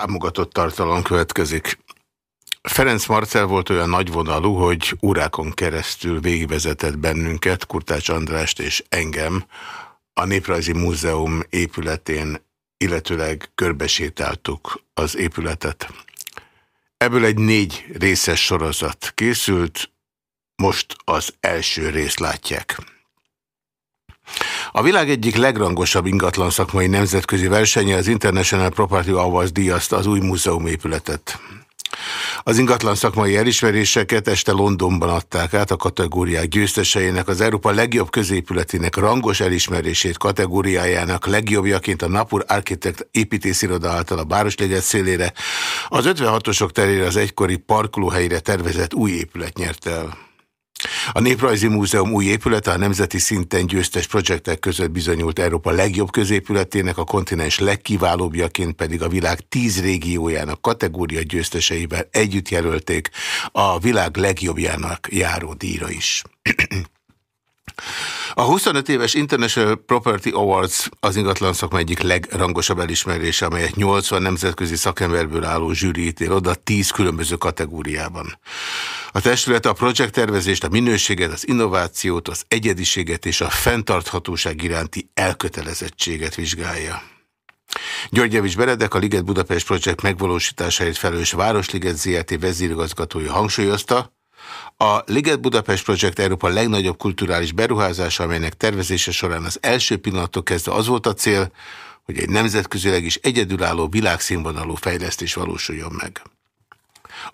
támogatott tartalom következik. Ferenc Marcel volt olyan nagyvonalú, hogy órákon keresztül végigvezetett bennünket, Kurtács Andrást és engem a Néprajzi Múzeum épületén, illetőleg körbesétáltuk az épületet. Ebből egy négy részes sorozat készült, most az első részt látják. A világ egyik legrangosabb ingatlan szakmai nemzetközi versenye az International Property Awards díjazta az új múzeum épületet. Az ingatlan szakmai elismeréseket este Londonban adták át a kategóriák győzteseinek, az Európa legjobb középületének rangos elismerését kategóriájának legjobbjaként a Napur Architect építésziroda által a Bárosliget szélére, az 56-osok terére az egykori parkolóhelyre tervezett új épület nyert el. A Néprajzi Múzeum új épülete a nemzeti szinten győztes projektek között bizonyult Európa legjobb középületének, a kontinens legkiválóbbjaként pedig a világ tíz régiójának kategória győzteseivel együtt jelölték a világ legjobbjának járó díjra is. A 25 éves International Property Awards az ingatlan szakma egyik legrangosabb elismerése, amelyet 80 nemzetközi szakemberből álló zsűri ítél oda 10 különböző kategóriában. A testület a projekttervezést, a minőséget, az innovációt, az egyediséget és a fenntarthatóság iránti elkötelezettséget vizsgálja. György Javis Beredek, a Liget Budapest Projekt megvalósításáért felelős Városliget ZRT vezérigazgatója hangsúlyozta, a Liget Budapest Projekt Európa legnagyobb kulturális beruházása, amelynek tervezése során az első pillanattól kezdve az volt a cél, hogy egy nemzetközileg is egyedülálló világszínvonalú fejlesztés valósuljon meg.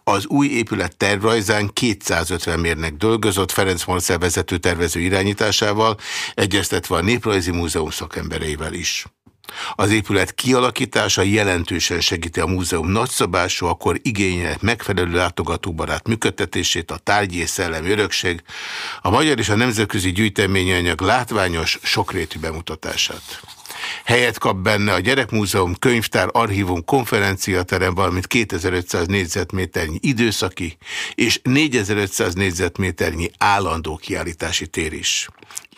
Az új épület tervrajzán 250 mérnek dolgozott Ferenc Marcel vezető tervező irányításával, egyeztetve a Néprajzi Múzeum szakembereivel is. Az épület kialakítása jelentősen segíti a múzeum nagyszabású, akkor igénye megfelelő látogatóbarát működtetését, a tárgyi és szellemi örökség, a magyar és a nemzetközi gyűjteményanyag látványos, sokrétű bemutatását. Helyet kap benne a Gyerekmúzeum, Könyvtár, Archívum, Konferenciaterem, valamint 2500 négyzetméternyi időszaki és 4500 négyzetméternyi állandó kiállítási tér is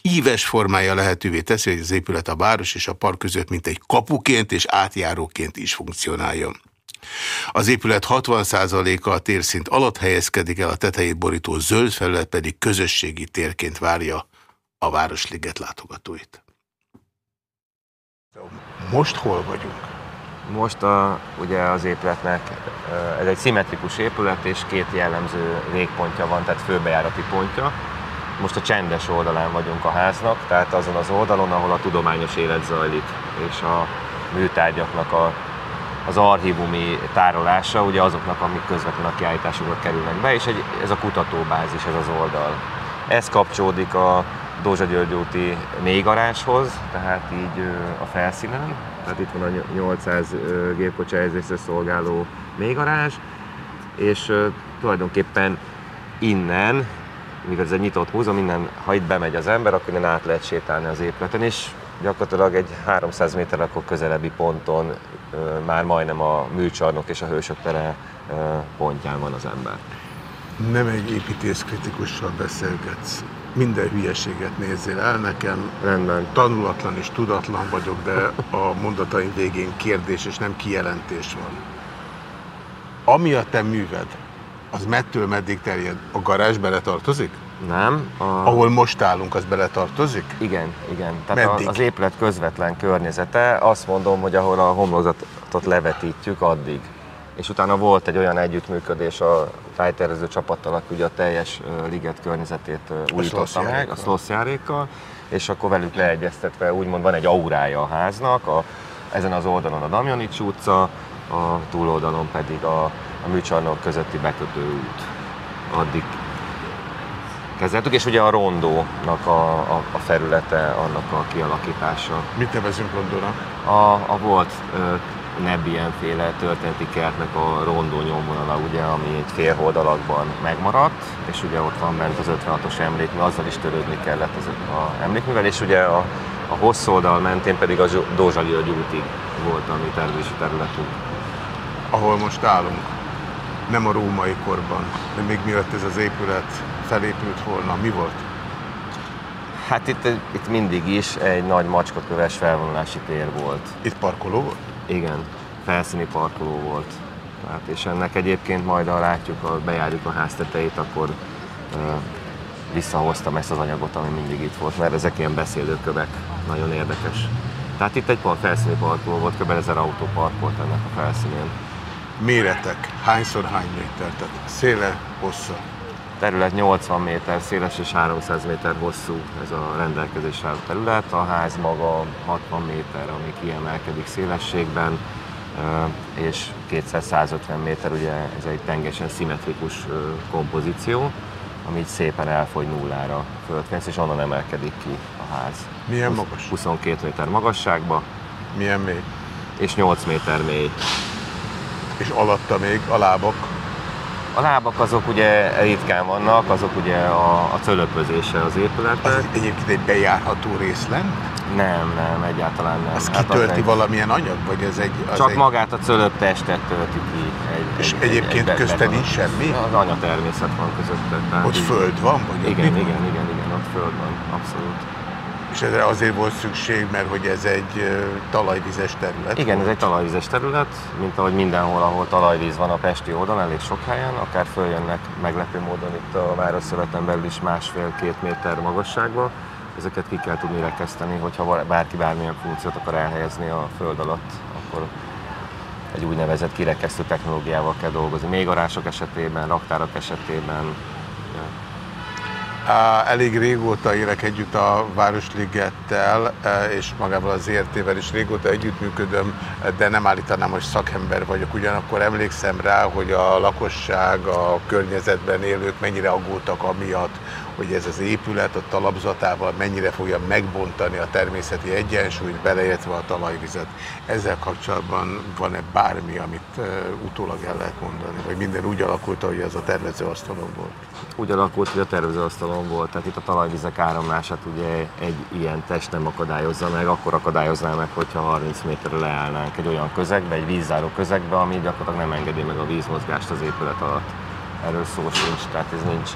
íves formája lehetővé teszi, hogy az épület a város és a park között mint egy kapuként és átjáróként is funkcionáljon. Az épület 60%-a a térszint alatt helyezkedik el, a tetejét borító zöld felület pedig közösségi térként várja a Városliget látogatóit. Most hol vagyunk? Most a, ugye az épületnek, ez egy szimmetrikus épület, és két jellemző végpontja van, tehát főbejárati pontja. Most a csendes oldalán vagyunk a háznak, tehát azon az oldalon, ahol a tudományos élet zajlik, és a műtárgyaknak a, az archívumi tárolása, ugye azoknak, amik közvetlenül a kiállításokra kerülnek be, és egy, ez a kutatóbázis, ez az oldal. Ez kapcsolódik a Dózsa György úti mélygarázshoz, tehát így a felszínen, tehát itt van a 800 gépkocsi szolgáló mélygarázs, és tulajdonképpen innen mivel ez egy nyitott múzeum, innen, ha itt bemegy az ember, akkor innen át lehet sétálni az épületen, és gyakorlatilag egy 300 méter akkor közelebbi ponton már majdnem a műcsarnok és a hősök tere pontján van az ember. Nem egy építészkritikussal beszélgetsz. Minden hülyeséget nézzél el nekem. Rendben. Tanulatlan és tudatlan vagyok, de a mondataim végén kérdés és nem kijelentés van. Ami a te műved, az mettől meddig terjed? A garázs bele tartozik? Nem. A... Ahol most állunk, az bele tartozik? Igen, igen. Tehát meddig? az épület közvetlen környezete, azt mondom, hogy ahol a homlokzatot levetítjük, addig. És utána volt egy olyan együttműködés a tájtervező csapattal, aki ugye a teljes liget környezetét újította meg, a szlosszjárékkal, és akkor velük leegyeztetve úgymond van egy aurája a háznak, a, ezen az oldalon a Damjanics utca, a túloldalon pedig a a műcsarnok közötti bekötő út. Addig kezeltük, és ugye a rondónak a, a, a felülete, annak a kialakítása. Mit nevezünk rondónak? A, a volt Nebbien-féle történeti kertnek a rondó nyomvonala, ugye, ami egy fél alakban megmaradt, és ugye ott van bent az 56-os emlékmű, azzal is törődni kellett az a emlékművel, és ugye a, a hosszú oldal mentén pedig a Dózsa útig volt a mi tervezési területünk. Ahol most állunk nem a római korban, de még mielőtt ez az épület felépült volna, mi volt? Hát itt, itt mindig is egy nagy macskaköves felvonulási tér volt. Itt parkoló volt? Igen. felszíni parkoló volt. Tehát, és ennek egyébként majd, ha látjuk, ha bejárjuk a ház tetejét, akkor uh, visszahoztam ezt az anyagot, ami mindig itt volt, mert ezek ilyen beszélőkövek, nagyon érdekes. Tehát itt egy felszíni parkoló volt, kb. ezer autó parkolt ennek a felszínén. Méretek, hányszor hány méter, tehát széle, hossza? terület 80 méter széles és 300 méter hosszú ez a rendelkezésre álló terület. A ház maga 60 méter, ami kiemelkedik szélességben, és 200-150 méter, ugye ez egy teljesen szimmetrikus kompozíció, ami így szépen elfogy nullára földfény, és onnan emelkedik ki a ház. Milyen magas? 22 méter magasságba. Milyen mély? És 8 méter mély. És alatta még a lábak? A lábak azok ugye ritkán vannak, azok ugye a, a cölöpözése az épületnek. Az egyébként egy bejárható rész lenne? Nem, nem, egyáltalán nem. Ez hát kitölti egy... valamilyen anyag, vagy ez egy... Az Csak egy... magát a cölöptestet tölti ki. Egy, És egy, egyébként egy, közte nincs semmi? Az anya természet van közötte. Tehát ott így... föld van? Vagy igen, igen, igen, igen, igen, ott föld van, abszolút. És erre azért volt szükség, mert hogy ez egy talajvizes terület? Igen, volt. ez egy talajvizes terület, mint ahogy mindenhol, ahol talajvíz van a Pesti oldalon, elég sok helyen, akár följönnek meglepő módon itt a városszöreten belül is másfél-két méter magasságba. Ezeket ki kell tudni rekeszteni, hogyha bárki bármilyen funkciót akar elhelyezni a föld alatt, akkor egy úgynevezett kirekesztő technológiával kell dolgozni. Még arások esetében, raktárak esetében, Elég régóta élek együtt a Városligettel, e, és magával az értével is régóta együttműködöm, de nem állítanám, hogy szakember vagyok. Ugyanakkor emlékszem rá, hogy a lakosság, a környezetben élők mennyire aggódtak amiatt, hogy ez az épület a talapzatával mennyire fogja megbontani a természeti egyensúlyt, beleértve a talajvizet. Ezzel kapcsolatban van-e bármi, amit utólag el lehet mondani? Vagy minden úgy alakult, hogy ez a tervezőasztalon volt? Úgy alakult, hogy a tervezőasztalon volt. Tehát itt a talajvizek áramlását ugye egy ilyen test nem akadályozza meg, akkor akadályozná meg, hogyha 30 méterre leállnánk egy olyan közegbe, egy vízzáró közegbe, ami gyakorlatilag nem engedi meg a vízmozgást az épület alatt. Erről szó sincs, tehát ez nincs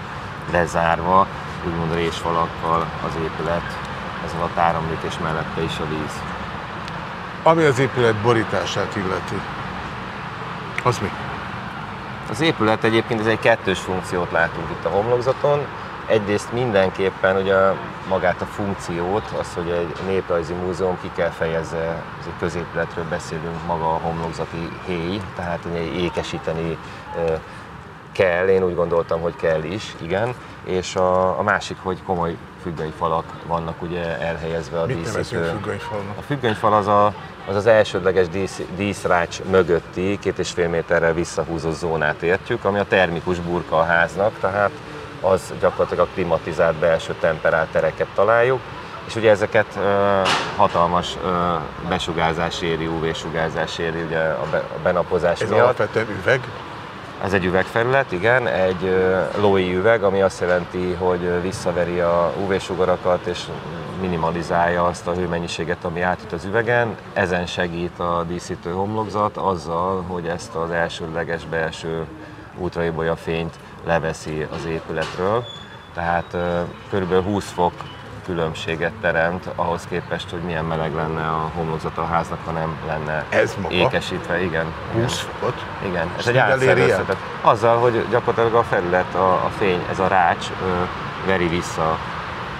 lezárva, úgymond résfalakkal az épület, ez alatt áramlik és mellette is a víz. Ami az épület borítását illeti, az mi? Az épület egyébként ez egy kettős funkciót látunk itt a homlokzaton. Egyrészt mindenképpen ugye magát a funkciót, az, hogy egy néprajzi múzeum ki kell fejezze, ez egy középületről beszélünk, maga a homlokzati héj, tehát ugye ékesíteni kell, én úgy gondoltam, hogy kell is, igen. És a, a másik, hogy komoly függönyfalak vannak ugye elhelyezve a Mit díszítő. függönyfalnak? A függönyfal az a, az, az elsődleges dísz, díszrács mögötti két és fél méterrel visszahúzott zónát értjük, ami a termikus burka a háznak, tehát az gyakorlatilag a klimatizált belső temperált tereket találjuk, és ugye ezeket uh, hatalmas uh, besugárzás éri, UV-sugárzás éri ugye a, be, a benapozás Ez miatt. alapvetően üveg? Ez egy üvegfelület, igen, egy lói üveg, ami azt jelenti, hogy visszaveri a UV-sugarakat és minimalizálja azt a hőmennyiséget, ami átüt az üvegen. Ezen segít a díszítő homlokzat azzal, hogy ezt az elsődleges belső ultraibolya fényt leveszi az épületről. Tehát körülbelül 20 fok különbséget teremt ahhoz képest, hogy milyen meleg lenne a homlokzat a háznak, ha nem lenne Ez maga? ékesítve. Igen. 20 fokot? Igen. Ez egy átszervezet. Azzal, hogy gyakorlatilag a felület, a, a fény, ez a rács ö, veri vissza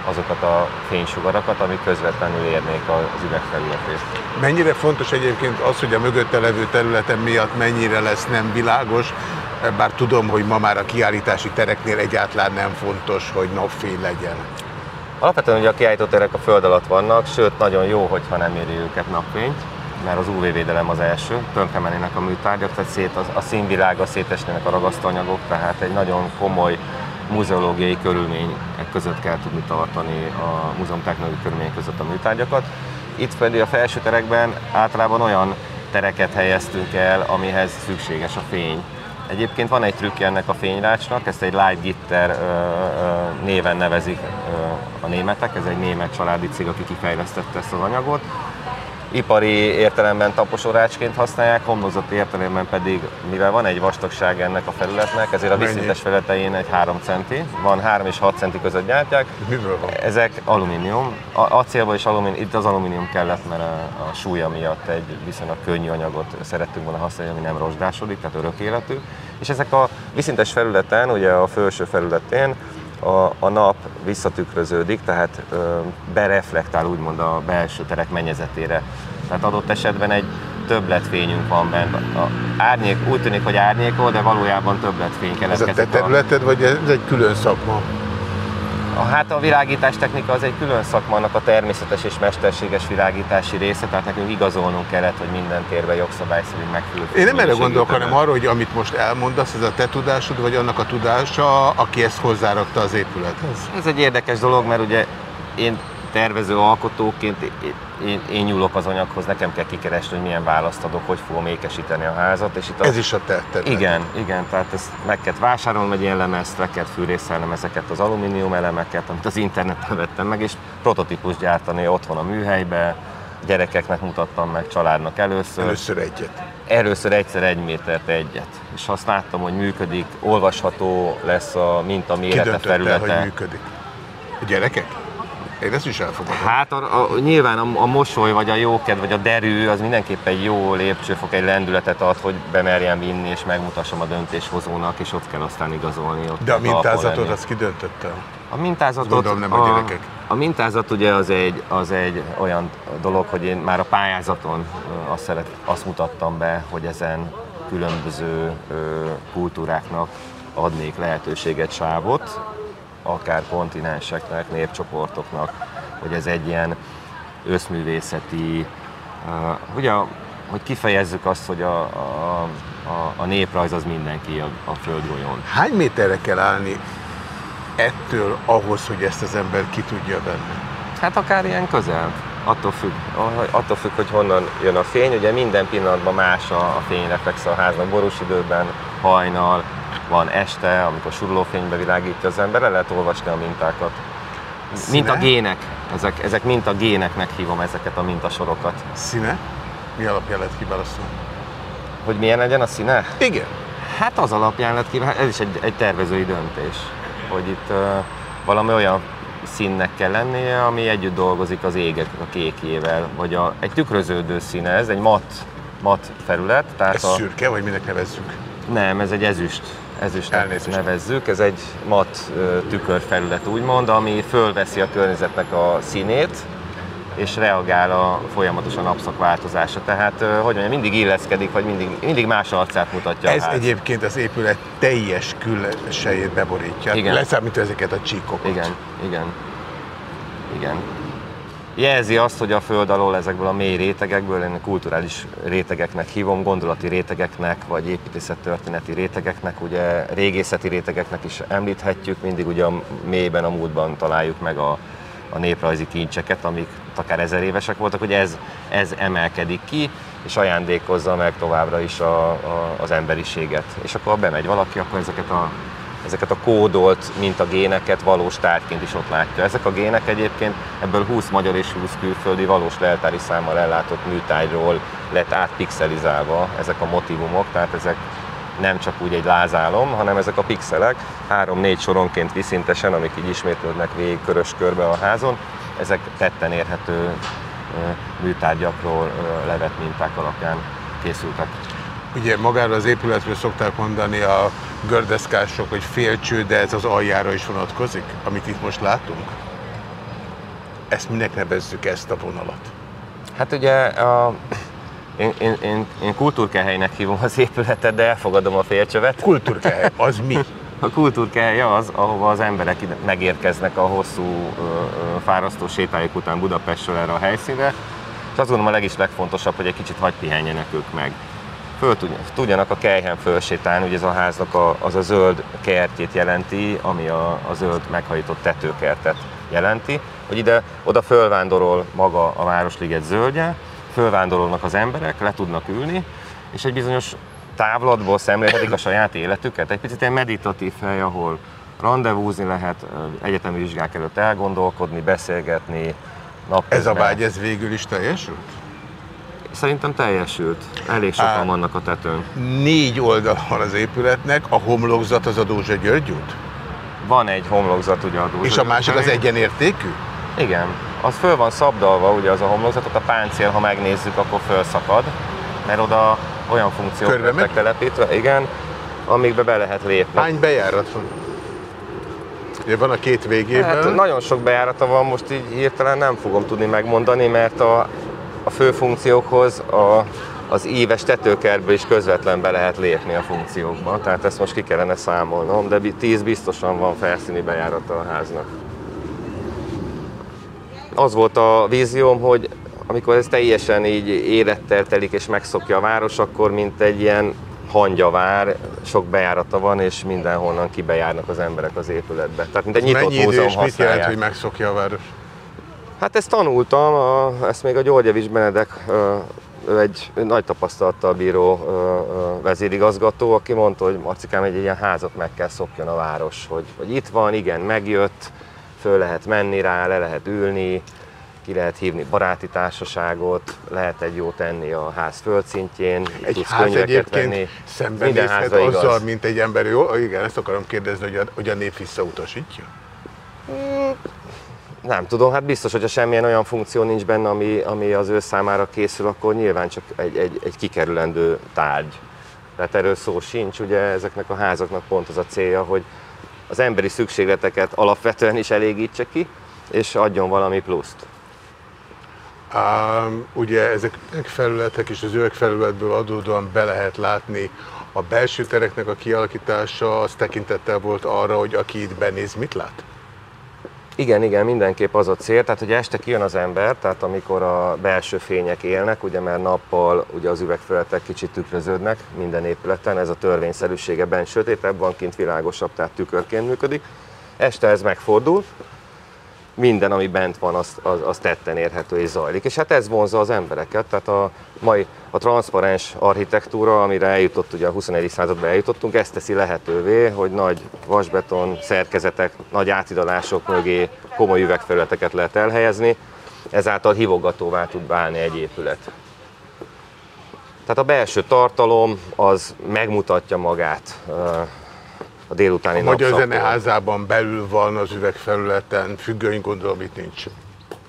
azokat a fénysugarakat, amik közvetlenül érnék az üvegfelületét. Mennyire fontos egyébként az, hogy a mögötte levő területen miatt mennyire lesz nem világos, bár tudom, hogy ma már a kiállítási tereknél egyáltalán nem fontos, hogy napfény legyen. Alapvetően ugye a kiállítóterek a föld alatt vannak, sőt nagyon jó, hogyha nem éri őket napfényt, mert az UV-védelem az első, tönkre mennének a műtárgyak, tehát szét, a, színvilága szétesnének a ragasztóanyagok, tehát egy nagyon komoly muzeológiai körülmények között kell tudni tartani a múzeum technológiai körülmények között a műtárgyakat. Itt pedig a felső terekben általában olyan tereket helyeztünk el, amihez szükséges a fény, Egyébként van egy trükkje ennek a fényrácsnak, ezt egy Light Gitter ö, ö, néven nevezik ö, a németek, ez egy német családi cég, aki kifejlesztette ezt az anyagot. Ipari értelemben taposorácsként használják, homlokzati értelemben pedig, mivel van egy vastagság ennek a felületnek, ezért a vízszintes felületein egy 3 centi, van 3 és 6 centi között gyártják. Miből van? Ezek alumínium, acélból és alumínium, itt az alumínium kellett, mert a, a súlya miatt egy viszonylag könnyű anyagot szerettünk volna használni, ami nem rozsdásodik, tehát örök életű. És ezek a vízszintes felületen, ugye a felső felületén a, a nap visszatükröződik, tehát ö, bereflektál úgymond a belső terek mennyezetére. Tehát adott esetben egy többletfényünk van benne. A árnyék, úgy tűnik, hogy árnyékol, de valójában többletfény keletkezik. Ez a te területed, vagy ez egy külön szakma? A, hát a világítás technika az egy külön szakma, annak a természetes és mesterséges világítási része, tehát nekünk igazolnunk kellett, hogy minden térben jogszabály szerint megfelelő. Én nem erre gondolok, hanem arra, hogy amit most elmondasz, ez a te tudásod, vagy annak a tudása, aki ezt hozzárakta az épülethez? Ez egy érdekes dolog, mert ugye én tervező alkotóként én, én nyúlok az anyaghoz, nekem kell kikeresni, hogy milyen választ adok, hogy fogom ékesíteni a házat. És itt a... Ez is a te terület. Igen, igen, tehát ezt meg kell vásárolnom egy ilyen lemezt, le kell fűrészelnem ezeket az alumínium elemeket, amit az interneten vettem meg, és prototípus gyártani otthon a műhelybe, gyerekeknek mutattam meg, családnak először. Először egyet. Először egyszer egy métert egyet. És azt láttam, hogy működik, olvasható lesz a minta mérete, felülete. El, hogy működik? A gyerekek? Én ezt is elfogadom. Hát a, a, nyilván a, a mosoly, vagy a jóked, vagy a derű, az mindenképpen jó lépcsőfok, egy lendületet ad, hogy bemerjem vinni, és megmutassam a döntéshozónak, és ott kell aztán igazolni. Ott De a mintázatot azt kidöntötte? A mintázatot... Gondolom nem a, a gyerekek. A mintázat ugye az egy, az egy olyan dolog, hogy én már a pályázaton azt, szeret, azt mutattam be, hogy ezen különböző kultúráknak adnék lehetőséget, sávot, akár kontinenseknek, népcsoportoknak, hogy ez egy ilyen összművészeti, uh, ugye, hogy kifejezzük azt, hogy a, a, a, a néprajz az mindenki a, a földgolyón. Hány méterre kell állni ettől ahhoz, hogy ezt az ember ki tudja venni? Hát akár ilyen közel. Attól függ, attól függ, hogy honnan jön a fény. Ugye minden pillanatban más a, a fényreflex a háznak, borús időben, hajnal, van este, amikor surlófénybe világítja az ember, le lehet olvasni a mintákat. Színe? Mint a gének. Ezek, ezek mint a géneknek hívom ezeket a mintasorokat. Színe? Mi alapján lehet kiválasztani? Hogy milyen legyen a színe? Igen. Hát az alapján lehet kiválasztani, ez is egy, egy tervezői döntés, hogy itt uh, valami olyan színnek kell lennie, ami együtt dolgozik az égek a kékjével, vagy a, egy tükröződő színe, ez egy mat, mat felület. Tehát ez a, szürke, vagy minek nevezzük? Nem, ez egy ezüst ezüstnek nevezzük. Ez egy mat tükörfelület úgymond, ami fölveszi a környezetnek a színét, és reagál a folyamatosan napszak változása. Tehát, hogy mondjam, mindig illeszkedik, vagy mindig, mindig más arcát mutatja Ez a ház. egyébként az épület teljes külsejét beborítja. Igen. Leszámítva ezeket a csíkokat. Igen, igen. Igen jelzi azt, hogy a föld alól ezekből a mély rétegekből, én kulturális rétegeknek hívom, gondolati rétegeknek, vagy építészettörténeti rétegeknek, ugye régészeti rétegeknek is említhetjük, mindig ugye a mélyben, a múltban találjuk meg a, a néprajzi kincseket, amik akár ezer évesek voltak, hogy ez, ez emelkedik ki, és ajándékozza meg továbbra is a, a, az emberiséget. És akkor bemegy valaki, akkor ezeket a ezeket a kódolt mintagéneket valós tárgyként is ott látja. Ezek a gének egyébként ebből 20 magyar és 20 külföldi valós leltári számmal ellátott műtájról lett átpixelizálva ezek a motivumok, tehát ezek nem csak úgy egy lázálom, hanem ezek a pixelek három-négy soronként viszintesen, amik így ismétlődnek végig körös körbe a házon, ezek tetten érhető műtárgyakról levett minták alapján készültek. Ugye magára az épületről szokták mondani a gördeszkások, hogy félcső, de ez az aljára is vonatkozik, amit itt most látunk? Ezt minek nevezzük ezt a vonalat? Hát ugye a, én, én, én, én kultúrkehelynek hívom az épületet, de elfogadom a félcsövet. Kultúrkehely, az mi? A kultúrkehely az, ahova az emberek megérkeznek a hosszú, fárasztó sétájuk után Budapestről erre a helyszínre, és azt gondolom a legis legfontosabb, hogy egy kicsit hagy pihenjenek ők meg föl tudjanak a kejhen fölsétálni, ugye ez a háznak a, az a zöld kertjét jelenti, ami a, a zöld meghajított tetőkertet jelenti, hogy ide, oda fölvándorol maga a Városliget zöldje, fölvándorolnak az emberek, le tudnak ülni, és egy bizonyos távlatból szemlélhetik a saját életüket. Egy picit egy meditatív hely, ahol rendezvúzni lehet, egyetemi vizsgák előtt elgondolkodni, beszélgetni. Napközben. Ez a vágy, ez végül is teljesült? Szerintem teljesült. Elég sokan Á. vannak a tetőn. Négy oldal van az épületnek, a homlokzat az a Dózsa György út, Van egy homlokzat ugye a Dózsa és a másik az egyenértékű? Igen. Az föl van szabdalva, ugye az a homlokzat, ott a páncél, ha megnézzük, akkor fölszakad, mert oda olyan funkciók lettek telepítve, igen, amikbe be lehet lépni. Hány bejárat van? Ugye van a két végében. Hát nagyon sok bejárata van, most így hirtelen nem fogom tudni megmondani, mert a fő funkciókhoz a, az íves tetőkertből is közvetlen be lehet lépni a funkciókba. Tehát ezt most ki kellene számolnom, de bi- 10 biztosan van felszíni bejárata a háznak. Az volt a vízióm, hogy amikor ez teljesen így élettel telik és megszokja a város, akkor mint egy ilyen hangyavár, sok bejárata van, és mindenhonnan kibejárnak az emberek az épületbe. Tehát mint egy nyitott Mennyi idő múzeum és mit jelent, hogy megszokja a város? Hát ezt tanultam, a, ezt még a Györgyevics Benedek, ő egy nagy tapasztalattal bíró vezérigazgató, aki mondta, hogy Marcikám, egy ilyen házat meg kell szokjon a város, hogy, hogy itt van, igen, megjött, föl lehet menni rá, le lehet ülni, ki lehet hívni baráti társaságot, lehet egy jót enni a ház földszintjén, Egy ház egyébként venni. szembenézhet házra igaz. azzal, mint egy ember. Jó, igen, ezt akarom kérdezni, hogy a, hogy a nép visszautasítja. Nem tudom, hát biztos, hogyha semmilyen olyan funkció nincs benne, ami, ami az ő számára készül, akkor nyilván csak egy, egy, egy kikerülendő tárgy. Tehát erről szó sincs, ugye ezeknek a házaknak pont az a célja, hogy az emberi szükségleteket alapvetően is elégítse ki, és adjon valami pluszt. Ám, ugye ezek felületek és az üvegfelületből adódóan be lehet látni a belső tereknek a kialakítása, az tekintettel volt arra, hogy aki itt benéz, mit lát? Igen, igen, mindenképp az a cél, tehát hogy este kijön az ember, tehát amikor a belső fények élnek, ugye mert nappal ugye az üvegfelületek kicsit tükröződnek minden épületen, ez a törvényszerűsége bent sötétebb van, kint világosabb, tehát tükörként működik. Este ez megfordul, minden, ami bent van, az, az, az tetten érhető és zajlik. És hát ez vonza az embereket, tehát a mai a transzparens architektúra, amire eljutott, ugye a 21. században eljutottunk, ezt teszi lehetővé, hogy nagy vasbeton szerkezetek, nagy átidalások mögé komoly üvegfelületeket lehet elhelyezni, ezáltal hívogatóvá tud válni egy épület. Tehát a belső tartalom az megmutatja magát a délutáni A Magyar. Zeneházában belül van az üvegfelületen, függöny gondolom itt nincs.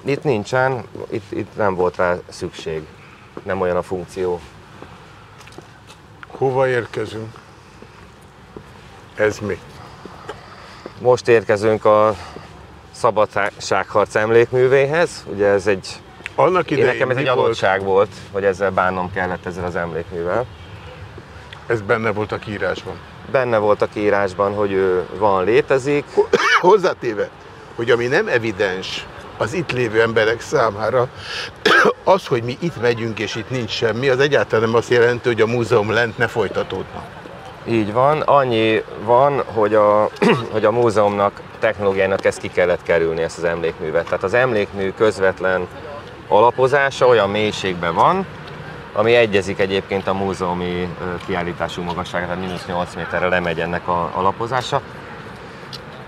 Itt nincsen, itt, itt nem volt rá szükség. Nem olyan a funkció. Hova érkezünk? Ez mi? Most érkezünk a Szabadságharc emlékművéhez. Ugye ez egy, Annak én idején nekem ez egy volt? adottság volt, hogy ezzel bánnom kellett ezzel az emlékművel. Ez benne volt a kiírásban. Benne volt a kiírásban, hogy ő van, létezik. Hozzátéve, hogy ami nem evidens az itt lévő emberek számára, az, hogy mi itt megyünk és itt nincs semmi, az egyáltalán nem azt jelenti, hogy a múzeum lent ne folytatódna. Így van, annyi van, hogy a, hogy a múzeumnak, technológiának ezt ki kellett kerülni, ezt az emlékművet. Tehát az emlékmű közvetlen alapozása olyan mélységben van, ami egyezik egyébként a múzeumi kiállítású magasságra, tehát mínusz 8 méterre lemegy ennek a alapozása.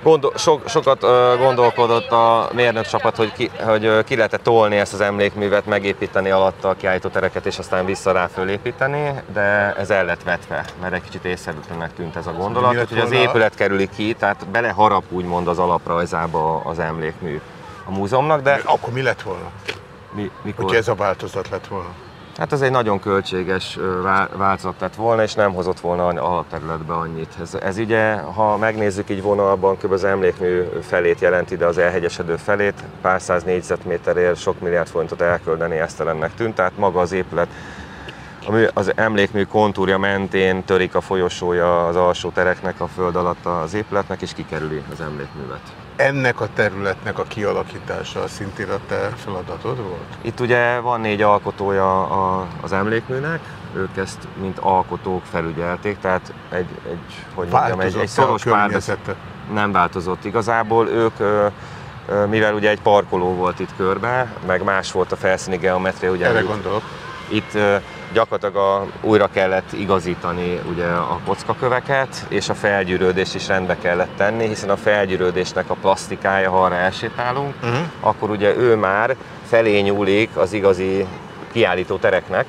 Gondol, sok, sokat ö, gondolkodott a mérnök csapat, hogy ki, hogy ki lehet tolni ezt az emlékművet, megépíteni alatta a kiállítótereket, és aztán vissza rá fölépíteni, de ez el lett vetve, mert egy kicsit észszerűtlennek tűnt ez a gondolat. Lett Úgyhogy az épület kerüli ki, tehát beleharap úgymond az alaprajzába az emlékmű a múzeumnak, de Akkor mi lett volna, mi, mikor... hogyha ez a változat lett volna? Hát ez egy nagyon költséges változat lett volna, és nem hozott volna a alapterületbe annyit. Ez, ez ugye, ha megnézzük így vonalban, kb. az emlékmű felét jelenti, de az elhegyesedő felét, pár száz négyzetméterért sok milliárd forintot elköldeni esztelennek tűnt, tehát maga az épület a mű, az emlékmű kontúrja mentén törik a folyosója az alsó tereknek a föld alatt az épületnek, és kikerüli az emlékművet. Ennek a területnek a kialakítása szintén a te feladatod volt? Itt ugye van négy alkotója a, az emlékműnek, ők ezt mint alkotók felügyelték, tehát egy, egy hogy mondjam, egy, egy szoros párbeszéd nem változott. Igazából ők, ö, mivel ugye egy parkoló volt itt körbe, meg más volt a felszíni geometria, ugye Erre itt, gondolok. itt gyakorlatilag a, újra kellett igazítani ugye a kockaköveket, és a felgyűrődést is rendbe kellett tenni, hiszen a felgyűrődésnek a plastikája, ha arra elsétálunk, Uh-huh. akkor ugye ő már felé nyúlik az igazi kiállító tereknek,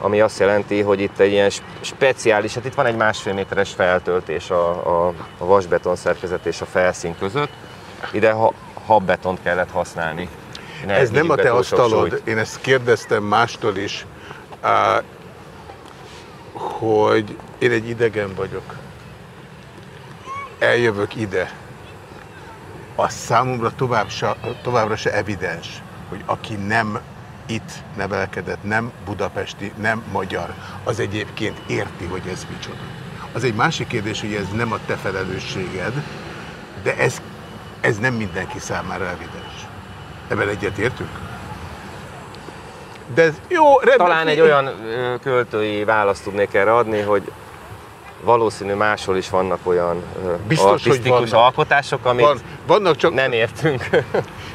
ami azt jelenti, hogy itt egy ilyen speciális, hát itt van egy másfél méteres feltöltés a, a, a vasbeton szerkezet és a felszín között. Ide ha, habbetont kellett használni. Ne Ez nem a te asztalod, én ezt kérdeztem mástól is, hogy én egy idegen vagyok. Eljövök ide. A számomra tovább se, továbbra se evidens, hogy aki nem itt nevelkedett, nem budapesti, nem magyar, az egyébként érti, hogy ez micsoda. Az egy másik kérdés, hogy ez nem a te felelősséged, de ez, ez nem mindenki számára evidens. Ebben egyetértünk? De ez jó, rendben. Talán egy olyan költői választ tudnék erre adni, hogy valószínű máshol is vannak olyan Biztos, artistikus alkotások, amit Van, vannak csak... nem értünk.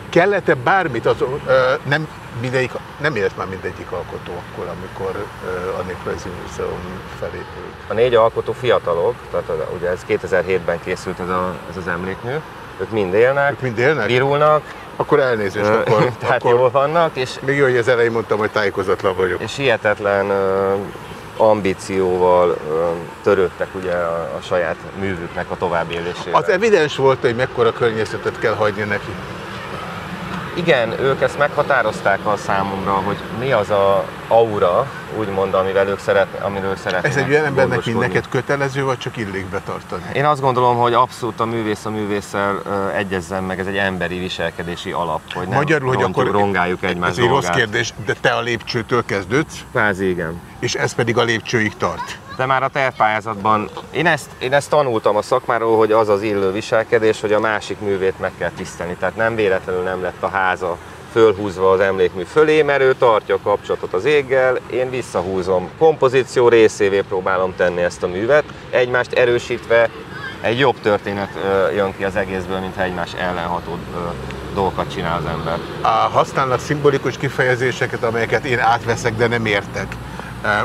Kellett-e bármit, az, ö, nem, mindegyik, nem élt már mindegyik alkotó akkor, amikor ö, a Néprajzi Múzeum felépült? A négy alkotó fiatalok, tehát ugye ez 2007-ben készült ez, a, ez az emlékmű, ők mind élnek, ők mind élnek? virulnak, akkor elnézést, akkor, tehát akkor jól vannak. És, még jó, hogy az elején mondtam, hogy tájékozatlan vagyok. És hihetetlen ambícióval törődtek ugye a, a saját művüknek a továbbélésével. Az evidens volt, hogy mekkora környezetet kell hagyni neki. Igen, ők ezt meghatározták a számomra, hogy mi az a aura, úgymond, amivel ők szeret, amiről ők szeretnének Ez egy olyan embernek, mint neked kötelező, vagy csak illik betartani? Én azt gondolom, hogy abszolút a művész a művésszel egyezzen meg, ez egy emberi viselkedési alap, hogy nem Magyarul, hogy akkor rongáljuk egymás Ez egy rossz kérdés, de te a lépcsőtől kezdődsz? Kvázi igen. És ez pedig a lépcsőig tart? de már a tervpályázatban én ezt, én ezt tanultam a szakmáról, hogy az az illő viselkedés, hogy a másik művét meg kell tisztelni. Tehát nem véletlenül nem lett a háza fölhúzva az emlékmű fölé, mert ő tartja a kapcsolatot az éggel, én visszahúzom. Kompozíció részévé próbálom tenni ezt a művet, egymást erősítve egy jobb történet jön ki az egészből, mint egymás ellenható dolgokat csinál az ember. Használnak szimbolikus kifejezéseket, amelyeket én átveszek, de nem értek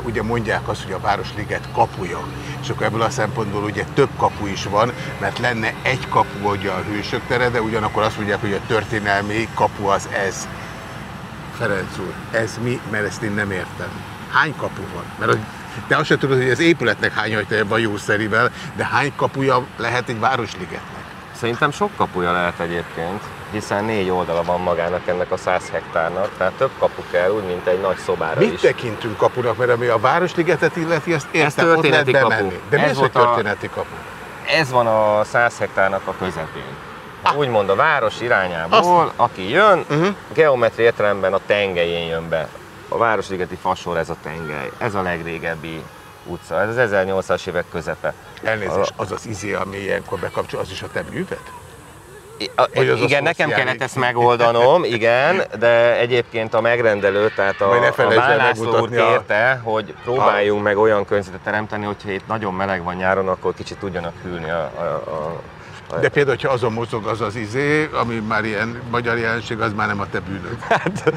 ugye mondják azt, hogy a Városliget kapuja, és akkor ebből a szempontból ugye több kapu is van, mert lenne egy kapu ugye a hősök tere, de ugyanakkor azt mondják, hogy a történelmi kapu az ez. Ferenc úr, ez mi? Mert ezt én nem értem. Hány kapu van? Mert te azt sem tudod, hogy az épületnek hány ajtaja van jószerivel, de hány kapuja lehet egy Városligetnek? Szerintem sok kapuja lehet egyébként hiszen négy oldala van magának ennek a 100 hektárnak, tehát több kapu kell, úgy, mint egy nagy szobára Mit is. tekintünk kapunak, mert ami a Városligetet illeti, ezt értem, ez történeti ott kapu. De mi ez a történeti kapu? Ez van a 100 hektárnak a közepén. Ah. Úgymond a város irányából, Azt... aki jön, uh-huh. geometri értelemben a tengelyén jön be. A Városligeti fasor ez a tengely. Ez a legrégebbi utca. Ez az 1800-as évek közepe. Elnézést, az az izé, ami ilyenkor bekapcsol, az is a te műved? Az igen, nekem kellett ezt megoldanom, igen, de egyébként a megrendelő, tehát a, a úr kérte, a... hogy próbáljunk a... meg olyan környezetet teremteni, hogyha itt nagyon meleg van nyáron, akkor kicsit tudjanak hűlni a, a, a de például, hogyha azon mozog az az izé, ami már ilyen magyar jelenség, az már nem a te bűnöd. Hát.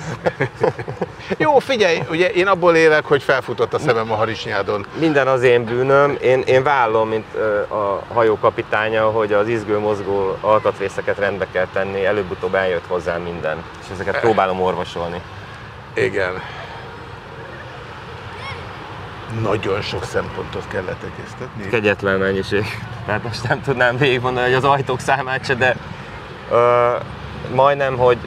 Jó, figyelj, ugye én abból élek, hogy felfutott a szemem a harisnyádon. Minden az én bűnöm. Én, én vállom, mint a hajó kapitánya, hogy az izgő mozgó alkatrészeket rendbe kell tenni. Előbb-utóbb eljött hozzám minden, és ezeket próbálom orvosolni. Igen nagyon sok szempontot kellett egyeztetni. Kegyetlen mennyiség. Tehát most nem tudnám végigmondani, hogy az ajtók számát se, de ö, majdnem, hogy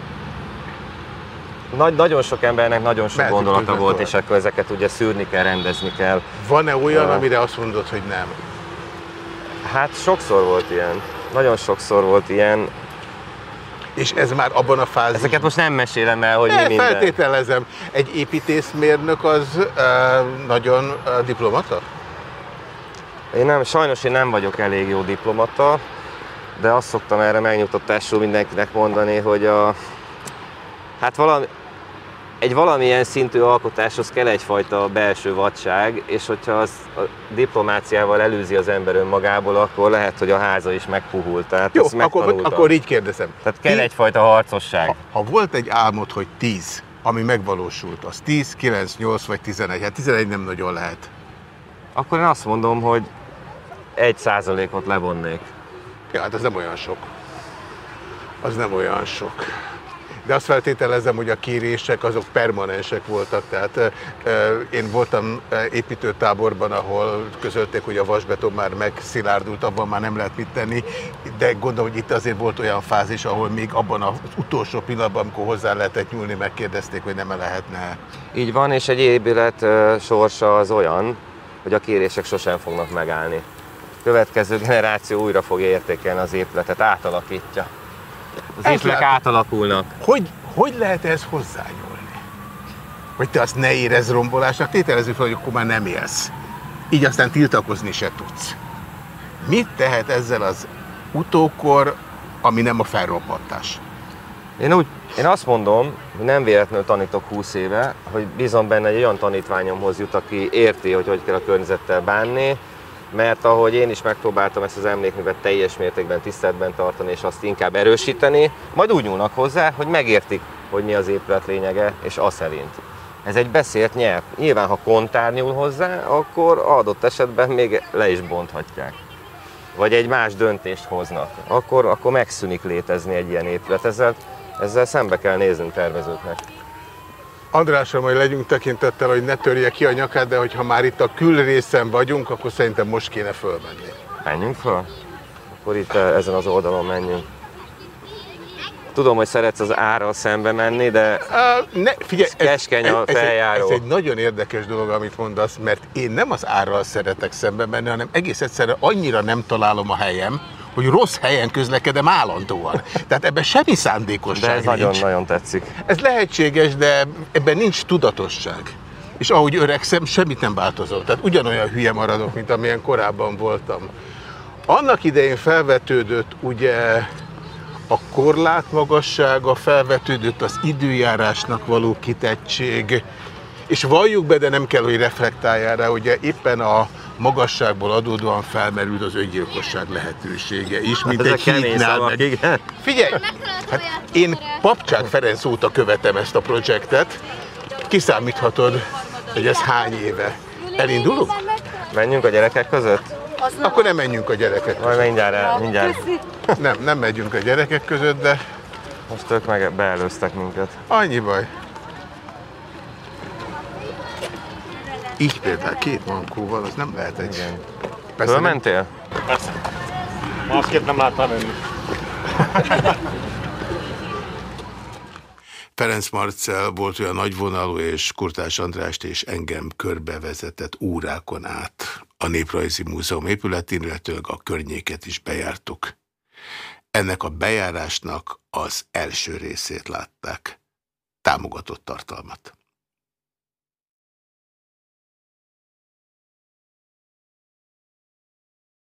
nagy, nagyon sok embernek nagyon sok Mehetünk gondolata volt, és akkor ezeket ugye szűrni kell, rendezni kell. Van-e olyan, uh, amire azt mondod, hogy nem? Hát sokszor volt ilyen. Nagyon sokszor volt ilyen. És ez már abban a fázisban... Ezeket most nem mesélem el, hogy ne, mi minden. feltételezem. Egy építészmérnök az uh, nagyon uh, diplomata? Én nem, sajnos én nem vagyok elég jó diplomata, de azt szoktam erre megnyugtatásról mindenkinek mondani, hogy a, hát valami, egy valamilyen szintű alkotáshoz kell egyfajta belső vadság, és hogyha az a diplomáciával előzi az ember önmagából, akkor lehet, hogy a háza is megpuhul. Tehát Jó, akkor, akkor így kérdezem. Tehát kell Ti, egyfajta harcosság. Ha, ha volt egy álmod, hogy 10, ami megvalósult, az 10, 9, 8 vagy 11, hát 11 nem nagyon lehet. Akkor én azt mondom, hogy egy százalékot levonnék. Ja, hát az nem olyan sok. Az nem olyan sok. de azt feltételezem, hogy a kérések azok permanensek voltak, tehát én voltam építőtáborban, ahol közölték, hogy a vasbeton már megszilárdult, abban már nem lehet mit tenni, de gondolom, hogy itt azért volt olyan fázis, ahol még abban az utolsó pillanatban, amikor hozzá lehetett nyúlni, megkérdezték, hogy nem -e lehetne. Így van, és egy épület sorsa az olyan, hogy a kérések sosem fognak megállni. Következő generáció újra fog értékelni az épületet, átalakítja. Az épületek átalakulnak. Hogy, hogy lehet ez hozzányúlni? Hogy te azt ne érez rombolásnak, tételezzük fel, hogy akkor már nem élsz. Így aztán tiltakozni se tudsz. Mit tehet ezzel az utókor, ami nem a felrobbantás? Én, úgy, én azt mondom, hogy nem véletlenül tanítok 20 éve, hogy bízom benne, hogy egy olyan tanítványomhoz jut, aki érti, hogy hogy kell a környezettel bánni, mert ahogy én is megpróbáltam ezt az emlékművet teljes mértékben tiszteletben tartani, és azt inkább erősíteni, majd úgy nyúlnak hozzá, hogy megértik, hogy mi az épület lényege, és az szerint. Ez egy beszélt nyelv. Nyilván, ha kontár nyúl hozzá, akkor adott esetben még le is bonthatják. Vagy egy más döntést hoznak. Akkor, akkor megszűnik létezni egy ilyen épület. Ezzel, ezzel szembe kell néznünk tervezőknek. Andrásra majd legyünk tekintettel, hogy ne törje ki a nyakát, de hogyha már itt a külrészen vagyunk, akkor szerintem most kéne fölmenni. Menjünk föl? Akkor itt eh, ezen az oldalon menjünk. Tudom, hogy szeretsz az árral szembe menni, de uh, ne, figyelj, ez, keskeny a ez, feljáró. Ez egy, ez egy nagyon érdekes dolog, amit mondasz, mert én nem az árral szeretek szembe menni, hanem egész egyszerűen annyira nem találom a helyem, hogy rossz helyen közlekedem állandóan. Tehát ebben semmi szándékosság De ez nagyon-nagyon tetszik. Ez lehetséges, de ebben nincs tudatosság. És ahogy öregszem, semmit nem változott. Tehát ugyanolyan hülye maradok, mint amilyen korábban voltam. Annak idején felvetődött ugye a korlát magassága, felvetődött az időjárásnak való kitettség, és valljuk be, de nem kell, hogy reflektáljára, rá, ugye éppen a magasságból adódóan felmerült az öngyilkosság lehetősége is, hát mint egy hídnál. igen. Figyelj, hát én Papcsák Ferenc óta követem ezt a projektet, kiszámíthatod, hogy ez hány éve. Elindulunk? Menjünk a gyerekek között? Akkor nem menjünk a gyerekek között. Majd mindjárt, el, mindjárt. Nem, nem megyünk a gyerekek között, de... Most ők meg beelőztek minket. Annyi baj. Így például két mankóval, az nem lehet egy... Igen. Persze mentél? Persze. Másképp nem láttam menni. Ferenc Marcel volt olyan nagyvonalú, és Kurtás Andrást és engem körbevezetett órákon át a Néprajzi Múzeum épületén, illetőleg a környéket is bejártuk. Ennek a bejárásnak az első részét látták. Támogatott tartalmat.